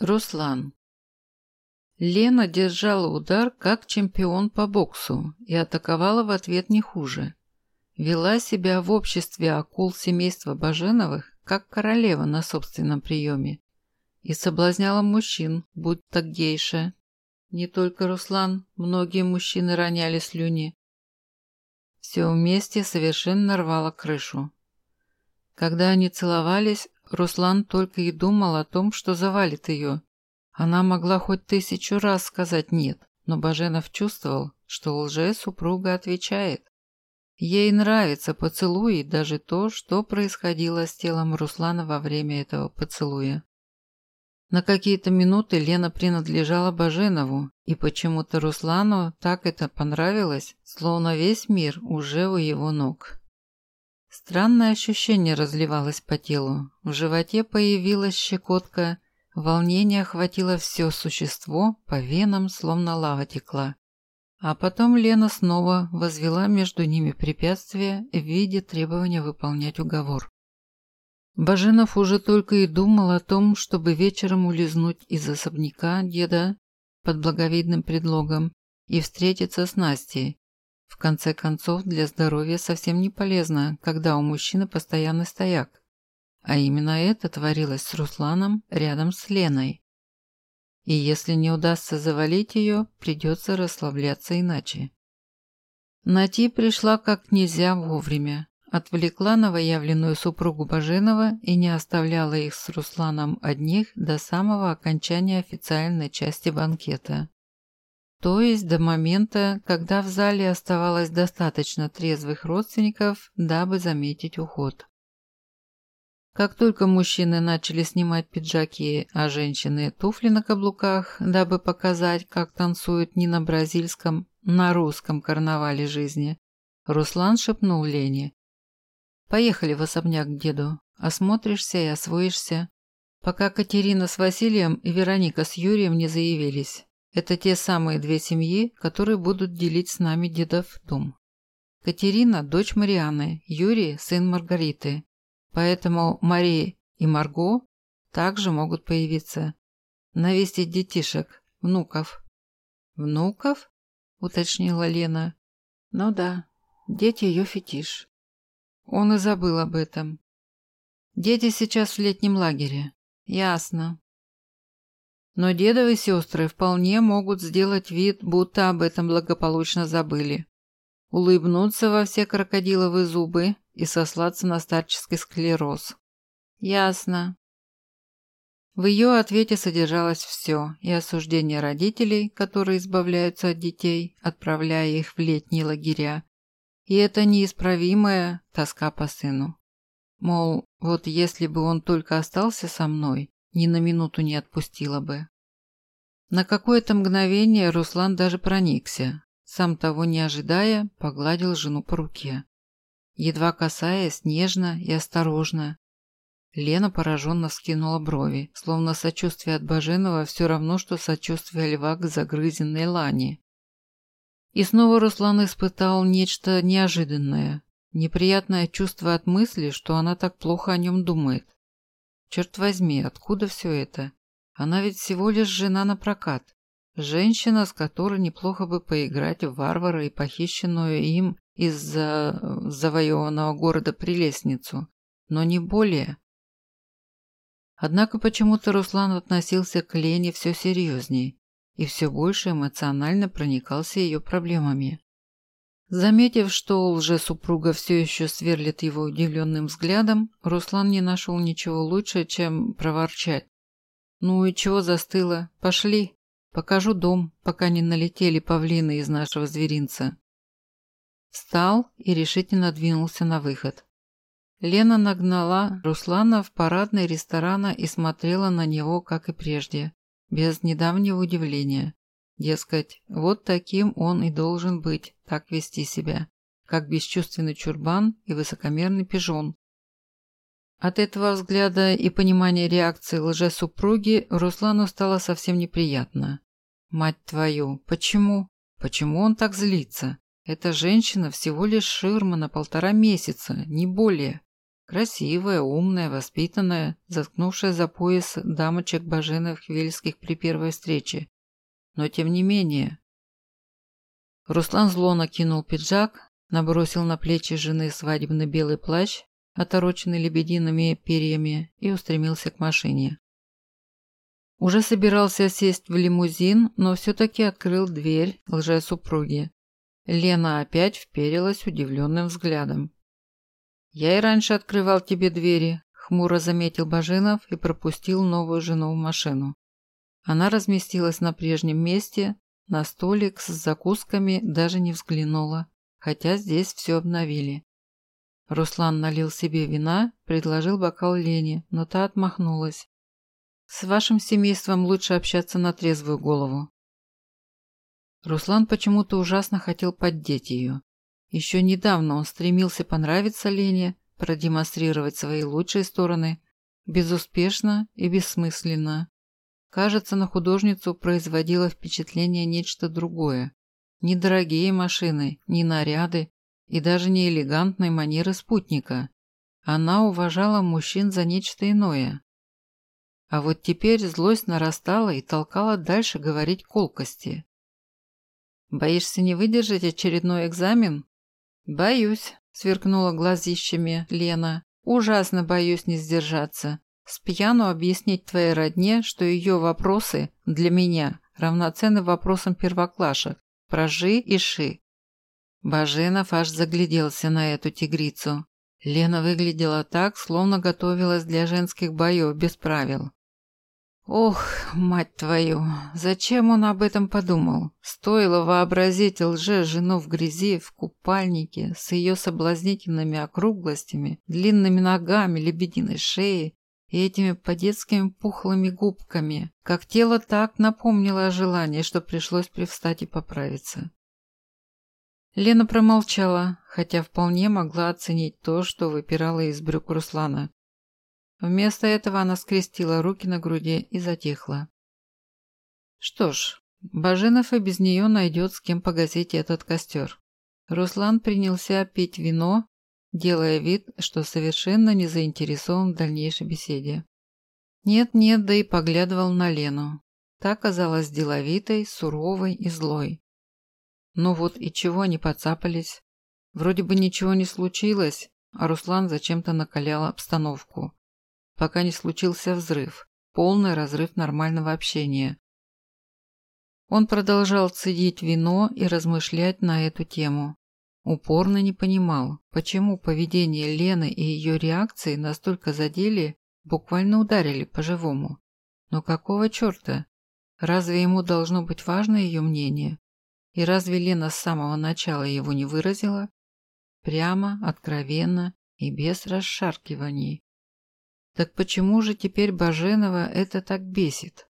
Руслан. Лена держала удар как чемпион по боксу и атаковала в ответ не хуже. Вела себя в обществе акул семейства Баженовых, как королева на собственном приеме. И соблазняла мужчин, будь то гейша. Не только Руслан, многие мужчины роняли слюни. Все вместе совершенно рвало крышу. Когда они целовались, Руслан только и думал о том, что завалит ее. Она могла хоть тысячу раз сказать «нет», но Баженов чувствовал, что лже-супруга отвечает. Ей нравится поцелуй и даже то, что происходило с телом Руслана во время этого поцелуя. На какие-то минуты Лена принадлежала Баженову, и почему-то Руслану так это понравилось, словно весь мир уже у его ног. Странное ощущение разливалось по телу. В животе появилась щекотка, волнение охватило все существо, по венам словно лава текла. А потом Лена снова возвела между ними препятствие в виде требования выполнять уговор. Баженов уже только и думал о том, чтобы вечером улизнуть из особняка деда под благовидным предлогом и встретиться с Настей, в конце концов, для здоровья совсем не полезно, когда у мужчины постоянный стояк. А именно это творилось с Русланом рядом с Леной. И если не удастся завалить ее, придется расслабляться иначе. Нати пришла как нельзя вовремя, отвлекла новоявленную супругу Баженова и не оставляла их с Русланом одних до самого окончания официальной части банкета. То есть до момента, когда в зале оставалось достаточно трезвых родственников, дабы заметить уход. Как только мужчины начали снимать пиджаки, а женщины туфли на каблуках, дабы показать, как танцуют не на бразильском, на русском карнавале жизни, Руслан шепнул Лене. «Поехали в особняк к деду. Осмотришься и освоишься, пока Катерина с Василием и Вероника с Юрием не заявились. Это те самые две семьи, которые будут делить с нами дедов дом. Катерина – дочь Марианы, Юрий – сын Маргариты. Поэтому Мария и Марго также могут появиться. Навестить детишек, внуков. «Внуков?» – уточнила Лена. «Ну да, дети ее фетиш». Он и забыл об этом. «Дети сейчас в летнем лагере». «Ясно. Но дедовы сестры вполне могут сделать вид, будто об этом благополучно забыли. Улыбнуться во все крокодиловые зубы и сослаться на старческий склероз. Ясно. В ее ответе содержалось все, и осуждение родителей, которые избавляются от детей, отправляя их в летние лагеря, и это неисправимая тоска по сыну. Мол, вот если бы он только остался со мной, ни на минуту не отпустила бы. На какое-то мгновение Руслан даже проникся, сам того не ожидая, погладил жену по руке. Едва касаясь, нежно и осторожно. Лена пораженно вскинула брови, словно сочувствие от Баженова все равно, что сочувствие льва к загрызенной лани. И снова Руслан испытал нечто неожиданное, неприятное чувство от мысли, что она так плохо о нем думает. Черт возьми, откуда все это? Она ведь всего лишь жена на прокат. Женщина, с которой неплохо бы поиграть в варвара и похищенную им из-за завоеванного города прелестницу. Но не более. Однако почему-то Руслан относился к Лене все серьезней и все больше эмоционально проникался ее проблемами. Заметив, что лже-супруга все еще сверлит его удивленным взглядом, Руслан не нашел ничего лучше, чем проворчать. «Ну и чего застыло? Пошли. Покажу дом, пока не налетели павлины из нашего зверинца». Встал и решительно двинулся на выход. Лена нагнала Руслана в парадный ресторана и смотрела на него, как и прежде, без недавнего удивления. Дескать, вот таким он и должен быть, так вести себя, как бесчувственный чурбан и высокомерный пижон. От этого взгляда и понимания реакции лжесупруги Руслану стало совсем неприятно. Мать твою, почему? Почему он так злится? Эта женщина всего лишь ширма на полтора месяца, не более. Красивая, умная, воспитанная, заткнувшая за пояс дамочек Баженовых Вельских при первой встрече. Но тем не менее. Руслан зло накинул пиджак, набросил на плечи жены свадебный белый плащ, отороченный лебедиными перьями, и устремился к машине. Уже собирался сесть в лимузин, но все-таки открыл дверь лже-супруги. Лена опять вперилась удивленным взглядом. «Я и раньше открывал тебе двери», – хмуро заметил Баженов и пропустил новую жену в машину. Она разместилась на прежнем месте, на столик с закусками даже не взглянула, хотя здесь все обновили. Руслан налил себе вина, предложил бокал Лене, но та отмахнулась. С вашим семейством лучше общаться на трезвую голову. Руслан почему-то ужасно хотел поддеть ее. Еще недавно он стремился понравиться Лене, продемонстрировать свои лучшие стороны, безуспешно и бессмысленно. Кажется, на художницу производило впечатление нечто другое. Не дорогие машины, не наряды и даже не элегантные манеры спутника. Она уважала мужчин за нечто иное. А вот теперь злость нарастала и толкала дальше говорить колкости. «Боишься не выдержать очередной экзамен?» «Боюсь», – сверкнула глазищами Лена. «Ужасно боюсь не сдержаться. С пьяну объяснить твоей родне, что ее вопросы для меня равноценны вопросам первоклашек про «жи» и «ши». Баженов аж загляделся на эту тигрицу. Лена выглядела так, словно готовилась для женских боев без правил. Ох, мать твою, зачем он об этом подумал? Стоило вообразить лже-жену в грязи, в купальнике, с ее соблазнительными округлостями, длинными ногами, лебединой шеей и этими по-детскими пухлыми губками. Как тело так напомнило о желании, что пришлось привстать и поправиться. Лена промолчала, хотя вполне могла оценить то, что выпирала из брюк Руслана. Вместо этого она скрестила руки на груди и затихла. Что ж, Баженов и без нее найдет с кем погасить этот костер. Руслан принялся пить вино, делая вид, что совершенно не заинтересован в дальнейшей беседе. Нет-нет, да и поглядывал на Лену. Та казалась деловитой, суровой и злой. Ну вот и чего они подцапались? Вроде бы ничего не случилось, а Руслан зачем-то накалял обстановку пока не случился взрыв, полный разрыв нормального общения. Он продолжал цедить вино и размышлять на эту тему. Упорно не понимал, почему поведение Лены и ее реакции настолько задели, буквально ударили по-живому. Но какого черта? Разве ему должно быть важно ее мнение? И разве Лена с самого начала его не выразила? Прямо, откровенно и без расшаркиваний. Так почему же теперь Баженова это так бесит?